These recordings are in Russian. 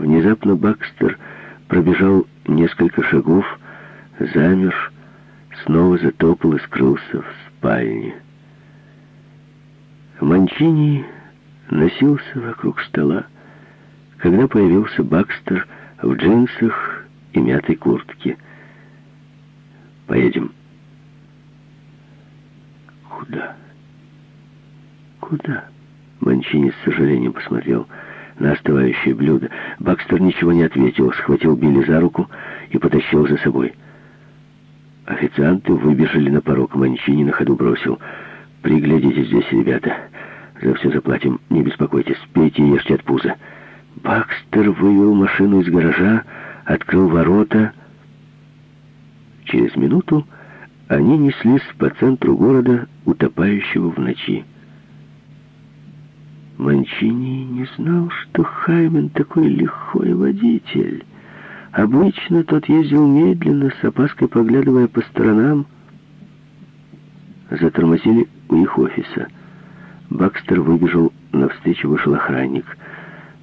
Внезапно Бакстер пробежал несколько шагов, замер, снова затопал и скрылся в спальне. Манчини носился вокруг стола, когда появился Бакстер в джинсах и мятой куртке. «Поедем». «Куда? Куда?» Манчини с сожалением посмотрел на остывающее блюдо. Бакстер ничего не ответил, схватил Билли за руку и потащил за собой. Официанты выбежали на порог. Манчини на ходу бросил. «Приглядите здесь, ребята. За все заплатим. Не беспокойтесь. Пейте и ешьте от пуза». Бакстер вывел машину из гаража, открыл ворота. Через минуту они неслись по центру города, утопающего в ночи. Манчини не знал, что Хаймен такой лихой водитель. Обычно тот ездил медленно, с опаской поглядывая по сторонам. Затормозили у их офиса. Бакстер выбежал, навстречу вышел охранник.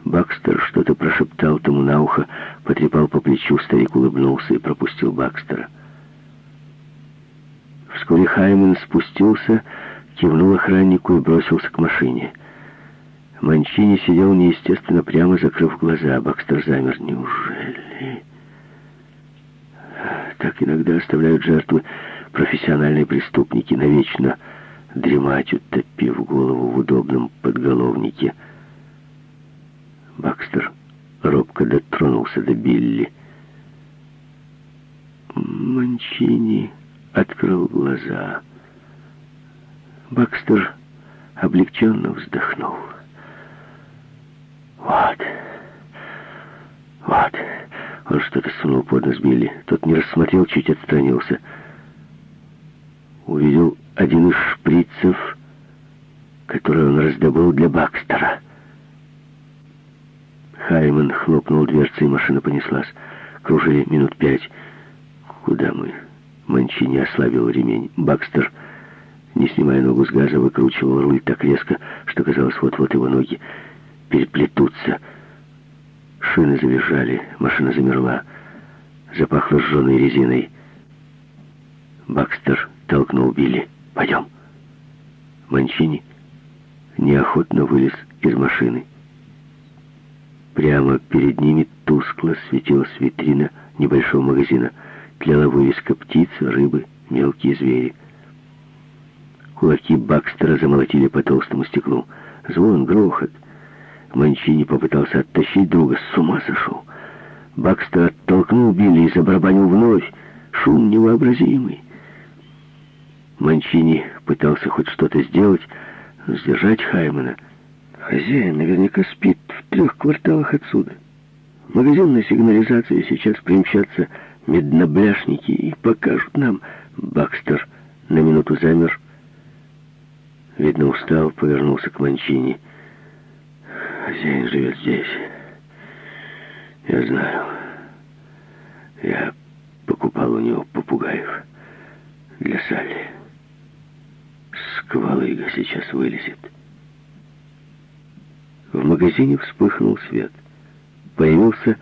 Бакстер что-то прошептал тому на ухо, потрепал по плечу, старик улыбнулся и пропустил Бакстера. Вскоре Хаймен спустился, кивнул охраннику и бросился к машине. Манчини сидел неестественно прямо, закрыв глаза. Бакстер замер. Неужели? Так иногда оставляют жертвы профессиональные преступники, навечно дремать, утопив голову в удобном подголовнике. Бакстер робко дотронулся до Билли. Манчини открыл глаза. Бакстер облегченно вздохнул. Вот. Вот. Он что-то сунул под нос Билли. Тот не рассмотрел, чуть отстранился. Увидел один из шприцев, который он раздобыл для Бакстера. Хайман хлопнул дверцей, и машина понеслась. Кружили минут пять. Куда мы? Манчини ослабил ремень. Бакстер, не снимая ногу с газа, выкручивал руль так резко, что казалось, вот-вот его ноги переплетутся. Шины завизжали, машина замерла. Запахло сжженной резиной. Бакстер толкнул Билли. «Пойдем». Манчини неохотно вылез из машины. Прямо перед ними тускло светилась витрина небольшого магазина. Тлела вывеска птицы, рыбы, мелкие звери. Кулаки Бакстера замолотили по толстому стеклу. Звон, грохот — Манчини попытался оттащить друга. С ума сошел. Бакстер оттолкнул Билли и забарабанил вновь. Шум невообразимый. Манчини пытался хоть что-то сделать, сдержать Хаймана. Хозяин наверняка спит в трех кварталах отсюда. Магазинной сигнализации сейчас примчатся меднобляшники и покажут нам. Бакстер на минуту замер. Видно, устал, повернулся к Манчини. Хозяин живет здесь. Я знаю. Я покупал у него попугаев для Салли. Сквалыга сейчас вылезет. В магазине вспыхнул свет. Появился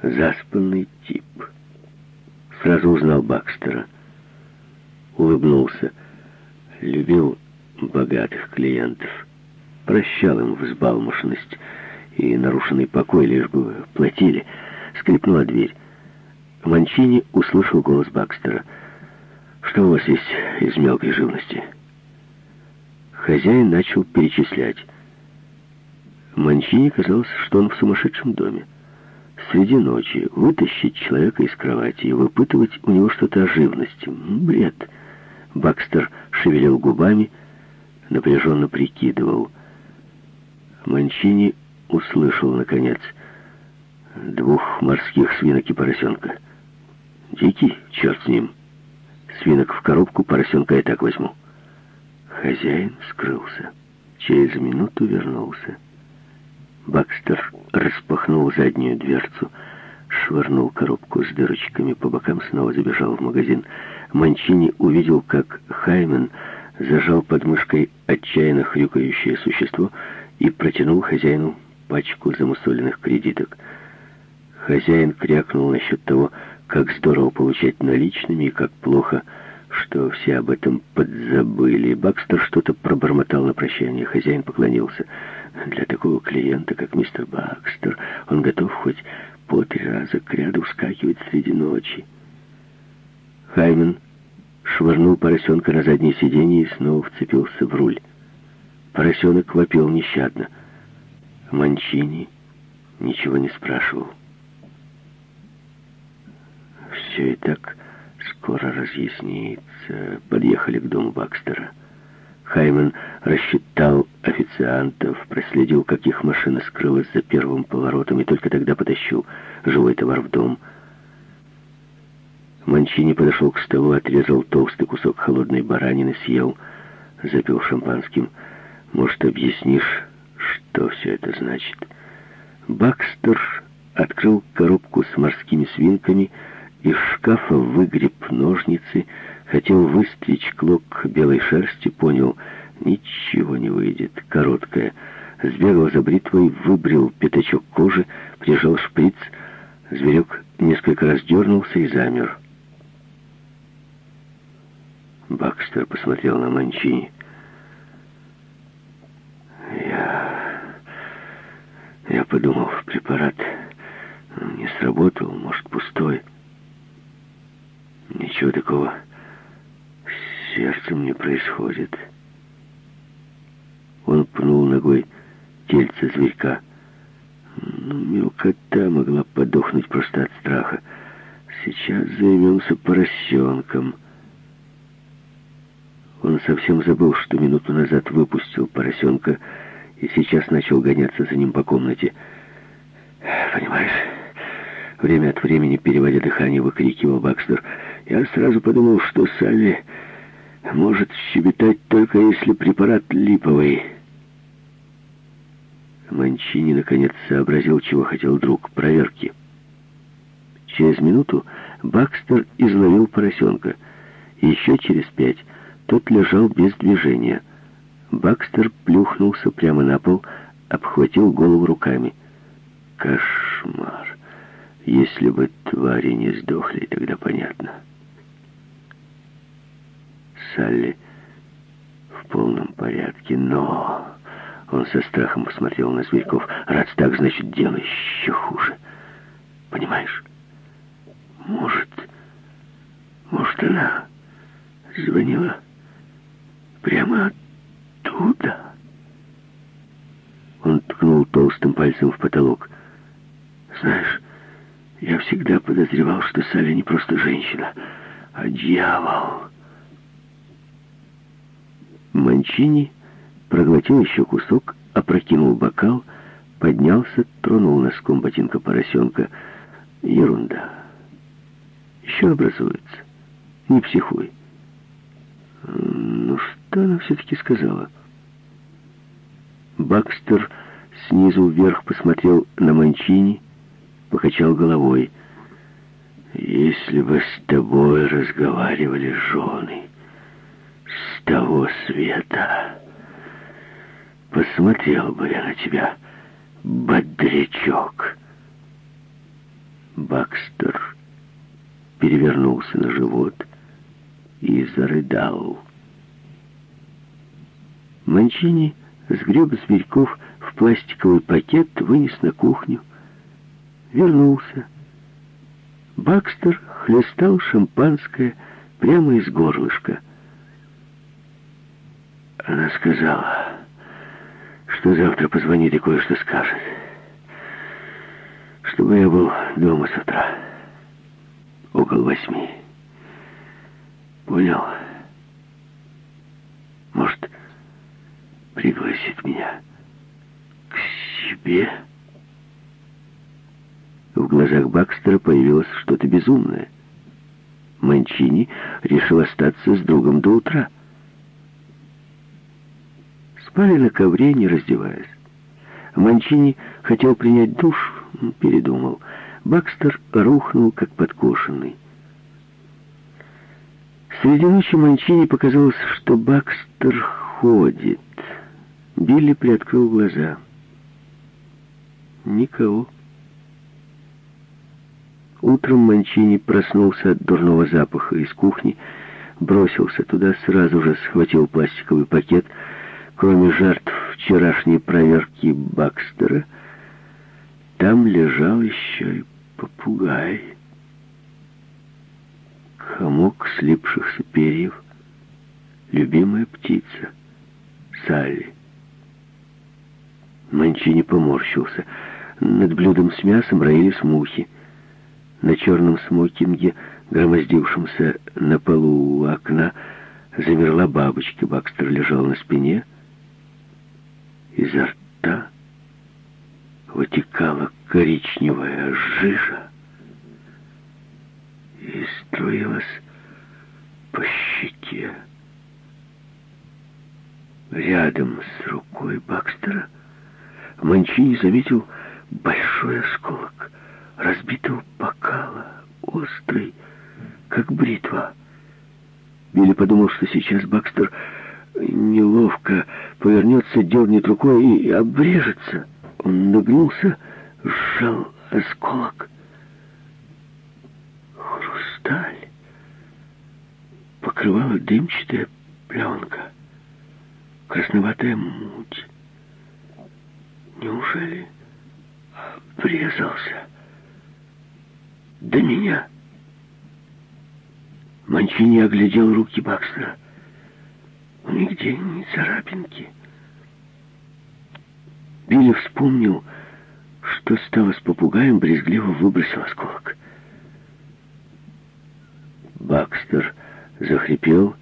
заспанный тип. Сразу узнал Бакстера. Улыбнулся. Любил богатых клиентов прощал им взбалмошность и нарушенный покой, лишь бы платили. Скрипнула дверь. Манчини услышал голос Бакстера. «Что у вас есть из мелкой живности?» Хозяин начал перечислять. Манчини казалось, что он в сумасшедшем доме. Среди ночи вытащить человека из кровати и выпытывать у него что-то о живности. Бред. Бакстер шевелил губами, напряженно прикидывал — Манчини услышал, наконец, двух морских свинок и поросенка. Дикий, черт с ним. Свинок в коробку, поросенка я так возьму. Хозяин скрылся. Через минуту вернулся. Бакстер распахнул заднюю дверцу, швырнул коробку с дырочками по бокам, снова забежал в магазин. Манчини увидел, как Хаймен зажал под мышкой отчаянно хрюкающее существо — и протянул хозяину пачку замусоленных кредиток. Хозяин крякнул насчет того, как здорово получать наличными и как плохо, что все об этом подзабыли. Бакстер что-то пробормотал на прощание. Хозяин поклонился. Для такого клиента, как мистер Бакстер, он готов хоть по три раза к ряду вскакивать среди ночи. Хаймен швырнул поросенка на заднее сиденье и снова вцепился в руль. Поросенок вопил нещадно. Манчини ничего не спрашивал. Все и так скоро разъяснится. Подъехали к дому Бакстера. Хаймен рассчитал официантов, проследил, как их машина скрылась за первым поворотом, и только тогда потащил живой товар в дом. Манчини подошел к столу, отрезал толстый кусок холодной баранины, съел, запил шампанским. «Может, объяснишь, что все это значит?» Бакстер открыл коробку с морскими свинками, из шкафа выгреб ножницы, хотел выстричь клок белой шерсти, понял, ничего не выйдет, короткая. Сбегал за бритвой, выбрил пятачок кожи, прижал шприц. Зверек несколько раз дернулся и замер. Бакстер посмотрел на Манчини. Я... Я подумал, препарат не сработал, может, пустой. Ничего такого с сердцем не происходит. Он пнул ногой тельце зверька. Ну, мелкота могла подохнуть просто от страха. Сейчас займемся поросенком. Он совсем забыл, что минуту назад выпустил поросенка и сейчас начал гоняться за ним по комнате. «Понимаешь...» Время от времени, переводя дыхание, выкрикивал Бакстер. «Я сразу подумал, что Салли может щебетать только если препарат липовый». Манчини наконец сообразил, чего хотел друг. Проверки. Через минуту Бакстер изловил поросенка. Еще через пять тот лежал без движения. Бакстер плюхнулся прямо на пол, обхватил голову руками. Кошмар. Если бы твари не сдохли, тогда понятно. Салли в полном порядке, но... Он со страхом посмотрел на Зверьков. Раз так, значит, дело еще хуже. Понимаешь? Может... Может, она звонила прямо оттуда? Он ткнул толстым пальцем в потолок. Знаешь... Я всегда подозревал, что Салли не просто женщина, а дьявол. Манчини проглотил еще кусок, опрокинул бокал, поднялся, тронул носком ботинка поросенка. Ерунда. Еще образуется. Не психуй. Ну, что она все-таки сказала? Бакстер снизу вверх посмотрел на Манчини, покачал головой. «Если бы с тобой разговаривали жены с того света, посмотрел бы я на тебя, бодрячок». Бакстер перевернулся на живот и зарыдал. Манчини сгреб зверьков в пластиковый пакет, вынес на кухню, вернулся. Бакстер хлестал шампанское прямо из горлышка. Она сказала, что завтра позвонит и кое-что скажет. Чтобы я был дома с утра. Около восьми. Понял? Может, пригласит меня к себе? В глазах Бакстера появилось что-то безумное. Манчини решил остаться с другом до утра. Спали на ковре, не раздеваясь. Манчини хотел принять душ, передумал. Бакстер рухнул, как подкошенный. Среди ночи Манчини показалось, что Бакстер ходит. Билли приоткрыл глаза. Никого. Утром Манчини проснулся от дурного запаха из кухни, бросился туда, сразу же схватил пластиковый пакет. Кроме жертв вчерашней проверки Бакстера, там лежал еще и попугай. Комок слипшихся перьев, любимая птица, Салли. Манчини поморщился. Над блюдом с мясом роились мухи. На черном смокинге, громоздившемся на полу у окна, замерла бабочка. Бакстер лежал на спине. Изо рта вытекала коричневая жижа и струилась по щеке. Рядом с рукой Бакстера Манчини заметил большой осколок разбитого бокала, острый, как бритва. Билли подумал, что сейчас Бакстер неловко повернется, дернет рукой и обрежется. Он нагнулся, сжал осколок. Хрусталь покрывала дымчатая пленка, красноватая муть. Неужели врезался до меня? Манчини оглядел руки Бакстера. Нигде ни царапинки. Билли вспомнил, что стало с попугаем, брезгливо выбросил осколок. Бакстер захрипел,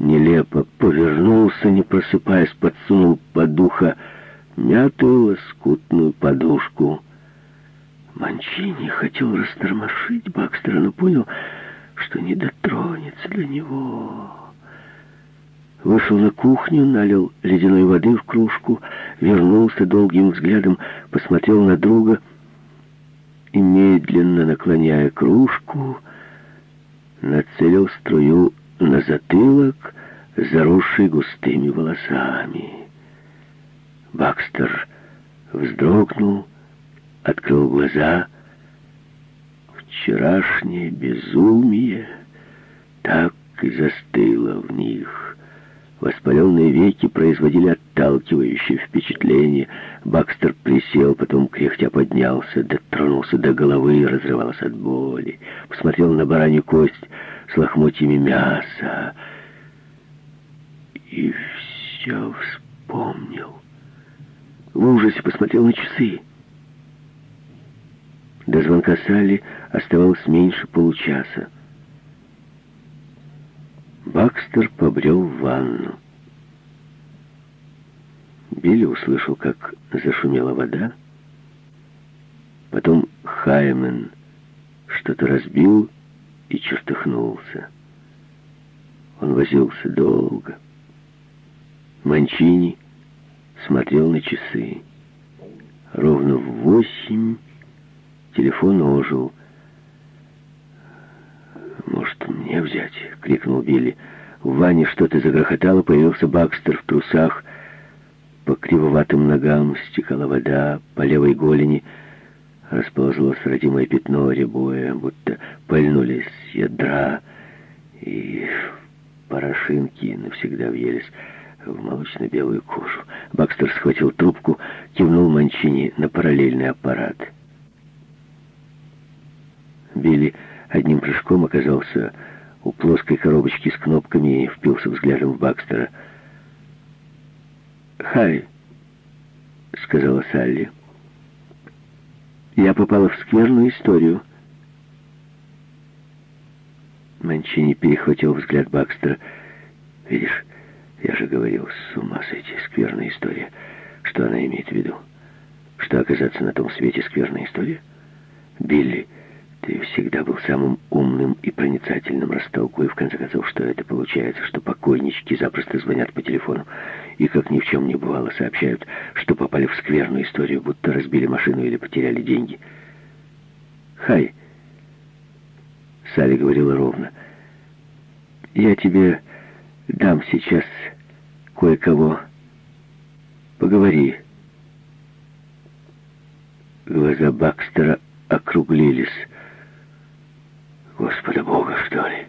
нелепо повернулся, не просыпаясь, подсунул под ухо мятую лоскутную подушку. Манчини хотел растормошить Бакстера, но понял, что не дотронется до него. Вышел на кухню, налил ледяной воды в кружку, вернулся долгим взглядом, посмотрел на друга и, медленно наклоняя кружку, нацелил струю на затылок, заросший густыми волосами. Бакстер вздрогнул, открыл глаза. Вчерашнее безумие так и застыло в них. Воспаленные веки производили отталкивающее впечатление. Бакстер присел, потом кряхтя поднялся, дотронулся до головы и разрывался от боли. Посмотрел на баранью кость с лохмотьями мяса. И все вспомнил в ужасе посмотрел на часы. До звонка Салли оставалось меньше получаса. Бакстер побрел в ванну. Билли услышал, как зашумела вода. Потом Хаймен что-то разбил и чертыхнулся. Он возился долго. Манчини смотрел на часы. Ровно в восемь телефон ожил. «Может, мне взять?» — крикнул Билли. В ванне что-то загрохотало, появился Бакстер в трусах. По кривоватым ногам стекала вода, по левой голени расползлось родимое пятно рябое, будто пальнулись ядра, и порошинки навсегда въелись в молочно-белую кожу. Бакстер схватил трубку, кивнул Манчини на параллельный аппарат. Билли одним прыжком оказался у плоской коробочки с кнопками и впился взглядом в Бакстера. «Хай», — сказала Салли, — «я попала в скверную историю». Манчини перехватил взгляд Бакстера. «Видишь, я же говорил, с ума сойти, скверная история. Что она имеет в виду? Что оказаться на том свете скверная история? Билли, ты всегда был самым умным и проницательным. Растолкуй, в конце концов, что это получается, что покойнички запросто звонят по телефону и, как ни в чем не бывало, сообщают, что попали в скверную историю, будто разбили машину или потеряли деньги. Хай, Салли говорила ровно, я тебе дам сейчас кое-кого. Поговори. Глаза Бакстера округлились. Господа Бога, что ли?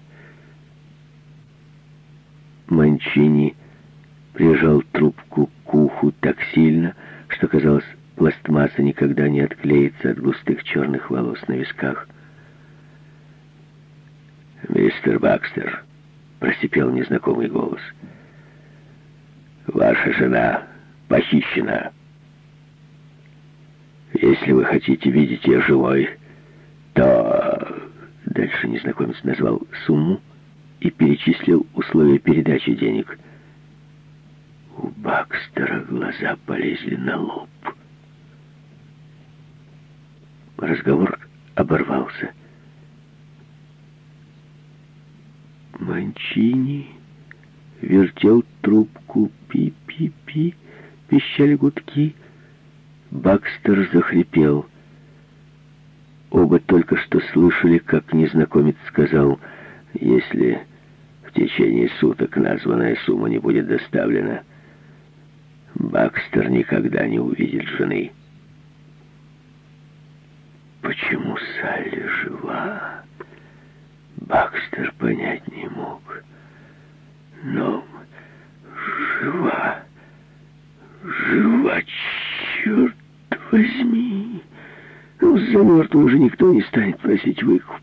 Манчини прижал трубку к уху так сильно, что, казалось, пластмасса никогда не отклеится от густых черных волос на висках. «Мистер Бакстер», — просипел незнакомый голос, — «ваша жена похищена. Если вы хотите видеть ее живой, то...» Дальше незнакомец назвал сумму и перечислил условия передачи денег. У Бакстера глаза полезли на лоб. Разговор оборвался. Манчини вертел трубку. Пи-пи-пи, пищали гудки. Бакстер захрипел. Оба только что слышали, как незнакомец сказал, если в течение суток названная сумма не будет доставлена, Бакстер никогда не увидит жены. Почему Салли жива? Бакстер понять не мог. Но жива, жива, черт возьми. Ну, мертвую уже никто не станет просить выкуп.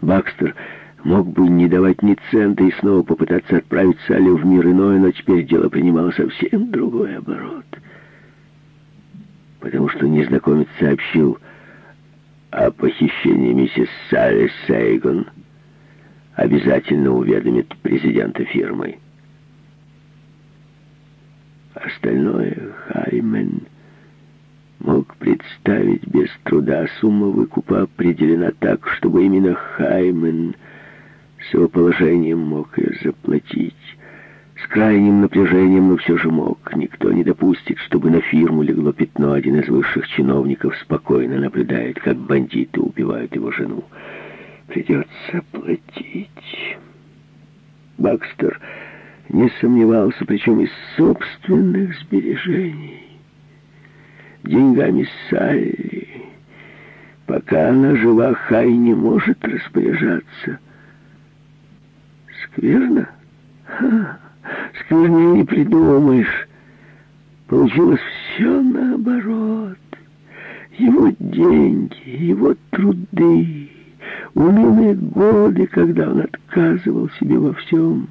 Бакстер мог бы не давать ни цента и снова попытаться отправить Салли в мир иной, но теперь дело принимало совсем другой оборот потому что незнакомец сообщил о похищении миссис Салли Сейгон, обязательно уведомит президента фирмы. Остальное Хаймен мог представить без труда. Сумма выкупа определена так, чтобы именно Хаймен с его положением мог ее заплатить. С крайним напряжением, но все же мог. Никто не допустит, чтобы на фирму легло пятно. Один из высших чиновников спокойно наблюдает, как бандиты убивают его жену. Придется платить. Бакстер не сомневался, причем из собственных сбережений. Деньгами Салли. Пока она жива, Хай не может распоряжаться. Скверно? Ха! Сквернее не придумаешь. Получилось все наоборот. Его деньги, его труды, унылые годы, когда он отказывал себе во всем,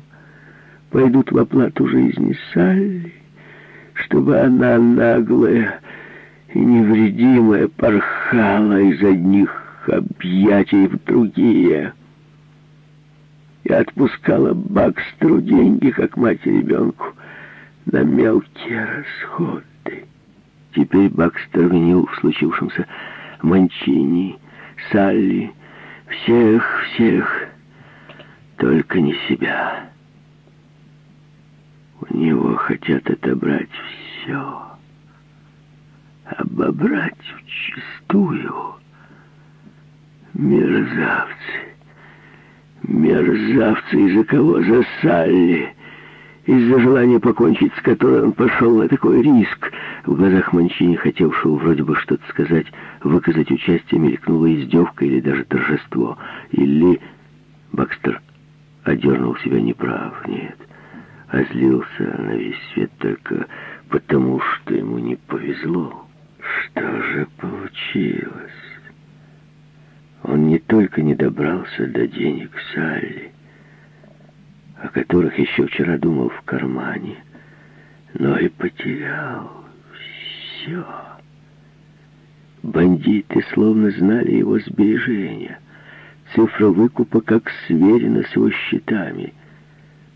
пойдут в оплату жизни Салли, чтобы она наглая и невредимая порхала из одних объятий в другие и отпускала Бакстеру деньги, как мать ребенку, на мелкие расходы. Теперь Бакстер винил в случившемся Манчини, Салли, всех, всех, только не себя. У него хотят отобрать все, обобрать вчистую. Мерзавцы. Мерзавцы, из-за кого засали, из-за желания покончить с которой он пошел на такой риск. В глазах Манчини, хотевшего вроде бы что-то сказать, выказать участие, мелькнула издевка или даже торжество. Или Бакстер одернул себя неправ, нет, а злился на весь свет только потому, что ему не повезло. Что же получилось? Он не только не добрался до денег Салли, о которых еще вчера думал в кармане, но и потерял все. Бандиты словно знали его сбережения. Цифра выкупа как сверена с его счетами.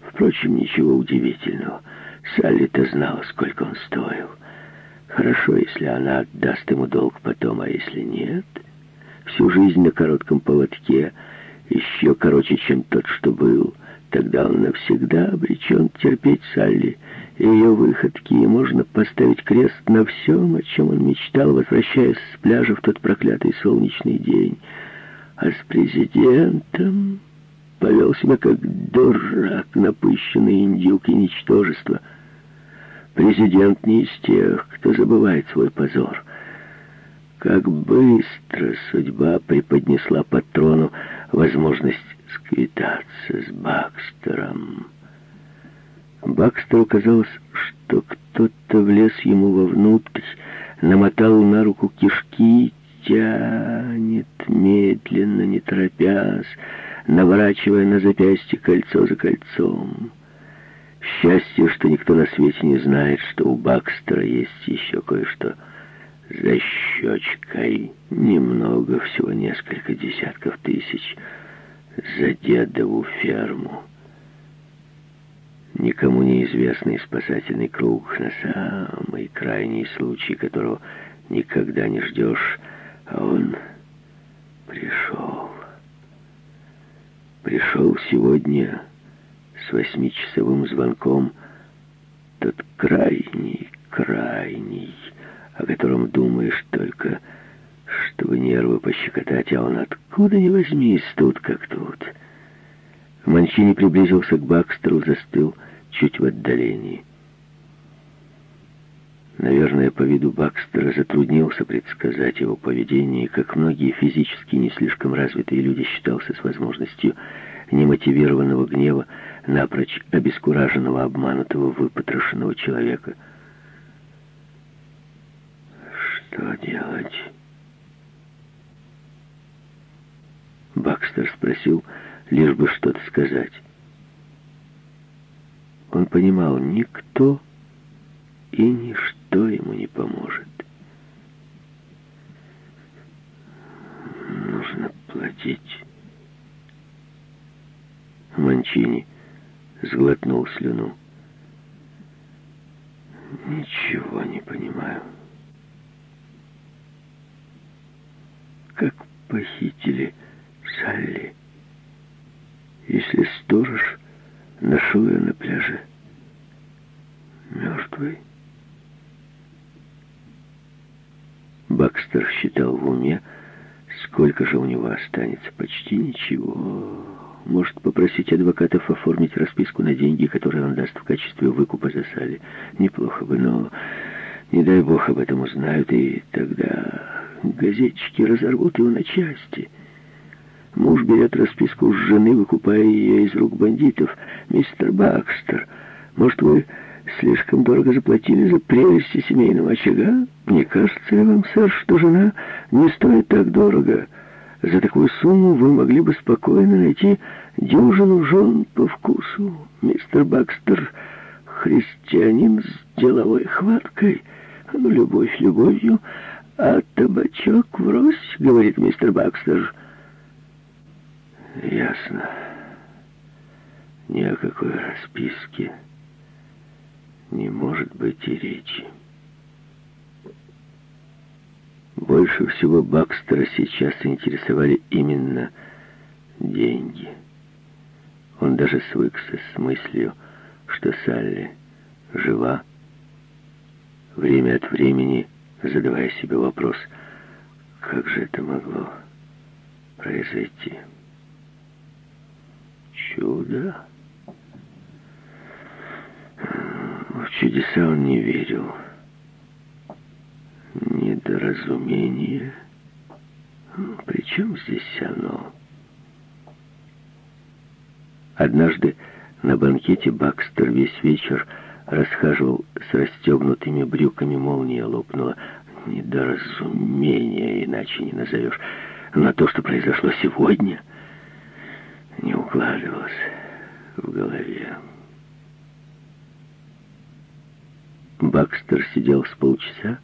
Впрочем, ничего удивительного. Салли-то знала, сколько он стоил. Хорошо, если она отдаст ему долг потом, а если нет всю жизнь на коротком поводке, еще короче, чем тот, что был. Тогда он навсегда обречен терпеть Салли и ее выходки, и можно поставить крест на всем, о чем он мечтал, возвращаясь с пляжа в тот проклятый солнечный день. А с президентом повел себя как дурак, напыщенный индюк и ничтожество. Президент не из тех, кто забывает свой позор. Как быстро судьба преподнесла патрону возможность сквитаться с Бакстером. Бакстеру казалось, что кто-то влез ему вовнутрь, намотал на руку кишки, тянет медленно, не торопясь, наворачивая на запястье кольцо за кольцом. Счастье, что никто на свете не знает, что у Бакстера есть еще кое-что за щечкой. Немного, всего несколько десятков тысяч за дедову ферму. Никому неизвестный спасательный круг на самый крайний случай, которого никогда не ждешь, а он пришел. Пришел сегодня с восьмичасовым звонком тот крайний, крайний, о котором думаешь только, чтобы нервы пощекотать, а он откуда ни возьмись, тут как тут. Манчини приблизился к Бакстеру, застыл чуть в отдалении. Наверное, по виду Бакстера затруднился предсказать его поведение, как многие физически не слишком развитые люди, считался с возможностью немотивированного гнева, напрочь обескураженного, обманутого, выпотрошенного человека. «Что делать?» Бакстер спросил, лишь бы что-то сказать. Он понимал, никто и ничто ему не поможет. Нужно платить. Манчини сглотнул слюну. Ничего не понимаю. Как похитили Салли, если сторож нашел ее на пляже мертвой? Бакстер считал в уме, сколько же у него останется. Почти ничего. Может попросить адвокатов оформить расписку на деньги, которые он даст в качестве выкупа за Салли. Неплохо бы, но не дай бог об этом узнают, и тогда газетчики разорвут его на части. Муж берет расписку с жены, выкупая ее из рук бандитов. «Мистер Бакстер, может, вы слишком дорого заплатили за прелести семейного очага? Не кажется ли вам, сэр, что жена не стоит так дорого?» За такую сумму вы могли бы спокойно найти дюжину жен по вкусу. Мистер Бакстер — христианин с деловой хваткой. Ну, любовь любовью, а табачок врозь, — говорит мистер Бакстер. Ясно. Ни о какой расписке не может быть и речи. Больше всего Бакстера сейчас интересовали именно деньги. Он даже свыкся с мыслью, что Салли жива, время от времени задавая себе вопрос, как же это могло произойти. Чудо? В чудеса он не верил недоразумение. Причем здесь оно? Однажды на банкете Бакстер весь вечер расхаживал с расстегнутыми брюками, молния лопнула. Недоразумение, иначе не назовешь. Но то, что произошло сегодня, не укладывалось в голове. Бакстер сидел с полчаса,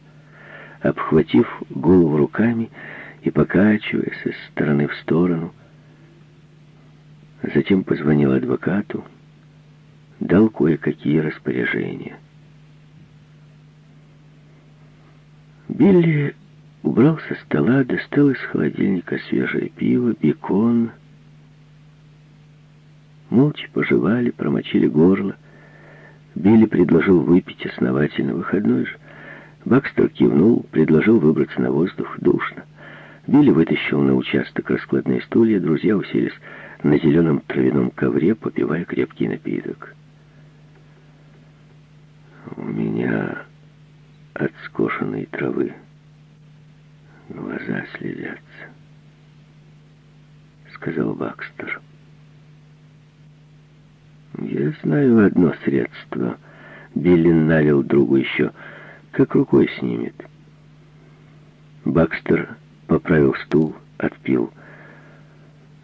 обхватив голову руками и покачиваясь из стороны в сторону. Затем позвонил адвокату, дал кое-какие распоряжения. Билли убрал со стола, достал из холодильника свежее пиво, бекон. Молча пожевали, промочили горло. Билли предложил выпить основательно. Выходной же. Бакстер кивнул, предложил выбраться на воздух. Душно. Билли вытащил на участок раскладные стулья. Друзья уселись на зеленом травяном ковре, попивая крепкий напиток. «У меня от скошенной травы Глаза слезятся, сказал Бакстер. Я знаю одно средство. Биллин налил другу еще, как рукой снимет. Бакстер поправил стул, отпил.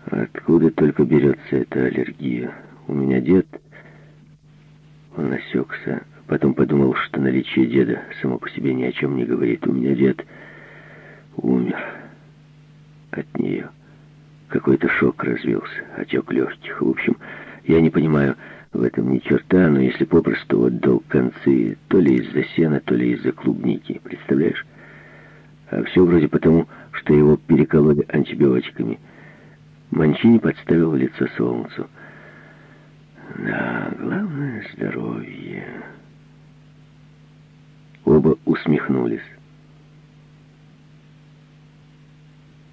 Откуда только берется эта аллергия? У меня дед... Он осекся, потом подумал, что наличие деда само по себе ни о чем не говорит. У меня дед умер от нее. Какой-то шок развился, отек легких. В общем, я не понимаю в этом ни черта, но если попросту отдал концы, то ли из-за сена, то ли из-за клубники. Представляешь? А все вроде потому, что его перекололи антибиотиками. Манчини подставил лицо солнцу. Да, главное — здоровье. Оба усмехнулись.